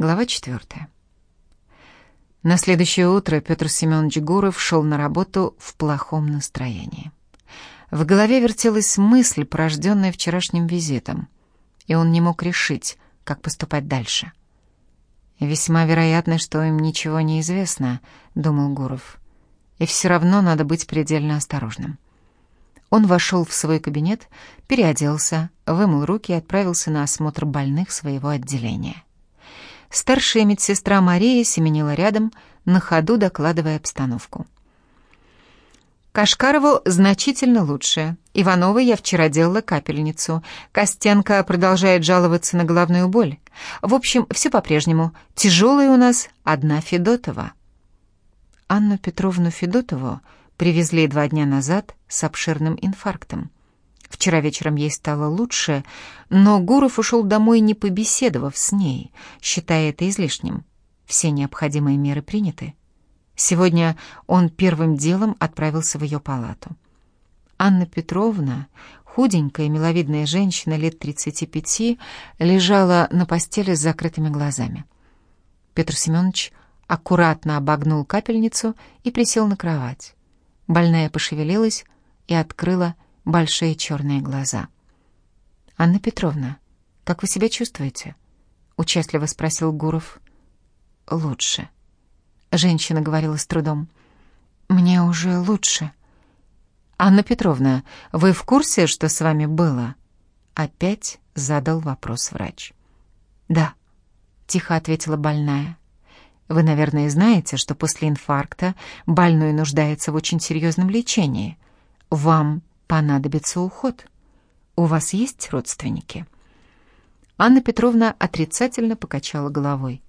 Глава четвертая. На следующее утро Петр Семенович Гуров шел на работу в плохом настроении. В голове вертелась мысль, порожденная вчерашним визитом, и он не мог решить, как поступать дальше. «Весьма вероятно, что им ничего не известно», — думал Гуров. «И все равно надо быть предельно осторожным». Он вошел в свой кабинет, переоделся, вымыл руки и отправился на осмотр больных своего отделения. Старшая медсестра Мария семенила рядом, на ходу докладывая обстановку. Кашкарову значительно лучше. Ивановой я вчера делала капельницу. Костенко продолжает жаловаться на головную боль. В общем, все по-прежнему. Тяжелая у нас одна Федотова. Анну Петровну Федотову привезли два дня назад с обширным инфарктом. Вчера вечером ей стало лучше, но Гуров ушел домой, не побеседовав с ней, считая это излишним. Все необходимые меры приняты. Сегодня он первым делом отправился в ее палату. Анна Петровна, худенькая миловидная женщина лет 35, лежала на постели с закрытыми глазами. Петр Семенович аккуратно обогнул капельницу и присел на кровать. Больная пошевелилась и открыла большие черные глаза. «Анна Петровна, как вы себя чувствуете?» — участливо спросил Гуров. «Лучше». Женщина говорила с трудом. «Мне уже лучше». «Анна Петровна, вы в курсе, что с вами было?» Опять задал вопрос врач. «Да», — тихо ответила больная. «Вы, наверное, знаете, что после инфаркта больной нуждается в очень серьезном лечении. Вам понадобится уход. У вас есть родственники?» Анна Петровна отрицательно покачала головой.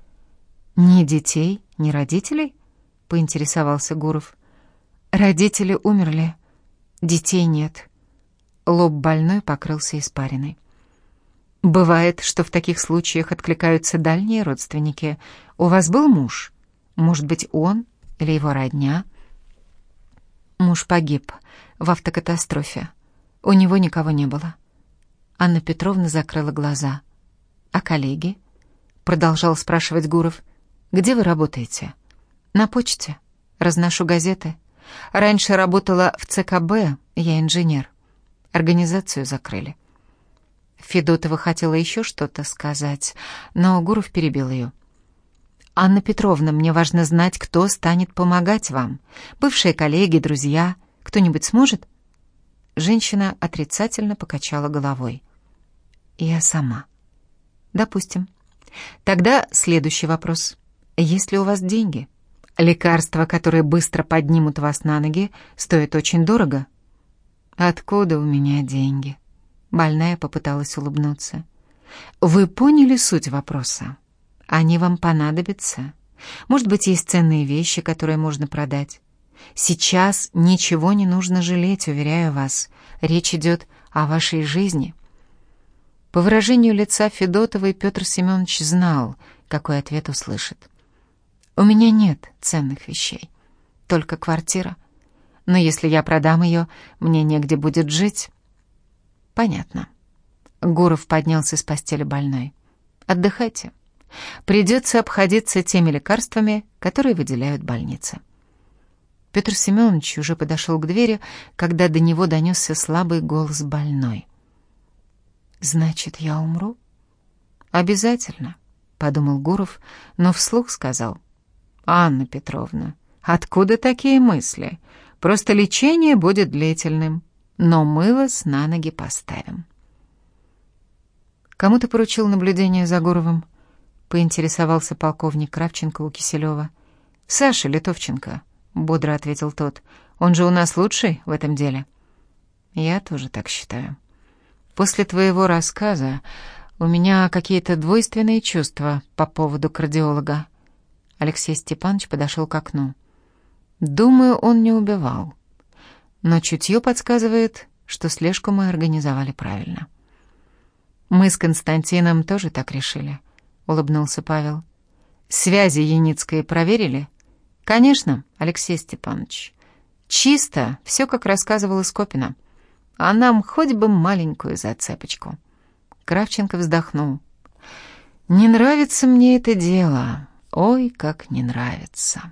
«Ни детей, ни родителей?» — поинтересовался Гуров. «Родители умерли, детей нет». Лоб больной покрылся испариной. «Бывает, что в таких случаях откликаются дальние родственники. У вас был муж? Может быть, он или его родня?» Муж погиб в автокатастрофе. У него никого не было. Анна Петровна закрыла глаза. «А коллеги?» — продолжал спрашивать Гуров. «Где вы работаете?» «На почте. Разношу газеты. Раньше работала в ЦКБ, я инженер. Организацию закрыли». Федотова хотела еще что-то сказать, но Гуров перебил ее. «Анна Петровна, мне важно знать, кто станет помогать вам. Бывшие коллеги, друзья. Кто-нибудь сможет?» Женщина отрицательно покачала головой. «Я сама». «Допустим. Тогда следующий вопрос. Есть ли у вас деньги? Лекарства, которые быстро поднимут вас на ноги, стоят очень дорого». «Откуда у меня деньги?» Больная попыталась улыбнуться. «Вы поняли суть вопроса? Они вам понадобятся. Может быть, есть ценные вещи, которые можно продать. Сейчас ничего не нужно жалеть, уверяю вас. Речь идет о вашей жизни». По выражению лица Федотовой Петр Семенович знал, какой ответ услышит. «У меня нет ценных вещей, только квартира. Но если я продам ее, мне негде будет жить». «Понятно». Гуров поднялся с постели больной. «Отдыхайте. Придется обходиться теми лекарствами, которые выделяют больницы». Петр Семенович уже подошел к двери, когда до него донесся слабый голос больной. «Значит, я умру?» «Обязательно», — подумал Гуров, но вслух сказал. «Анна Петровна, откуда такие мысли? Просто лечение будет длительным, но мы вас на ноги поставим». «Кому ты поручил наблюдение за Гуровым?» — поинтересовался полковник Кравченко у Киселева. «Саша Литовченко», — бодро ответил тот. «Он же у нас лучший в этом деле». «Я тоже так считаю». «После твоего рассказа у меня какие-то двойственные чувства по поводу кардиолога». Алексей Степанович подошел к окну. «Думаю, он не убивал. Но чутье подсказывает, что слежку мы организовали правильно». «Мы с Константином тоже так решили», — улыбнулся Павел. «Связи Яницкой проверили?» «Конечно, Алексей Степанович. Чисто, все, как рассказывала Скопина. А нам хоть бы маленькую зацепочку». Кравченко вздохнул. Не нравится мне это дело. Ой, как не нравится.